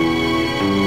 Música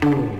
Boom.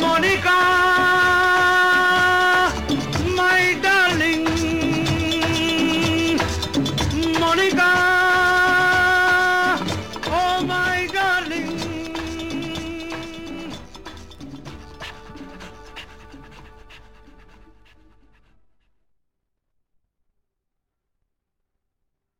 Monica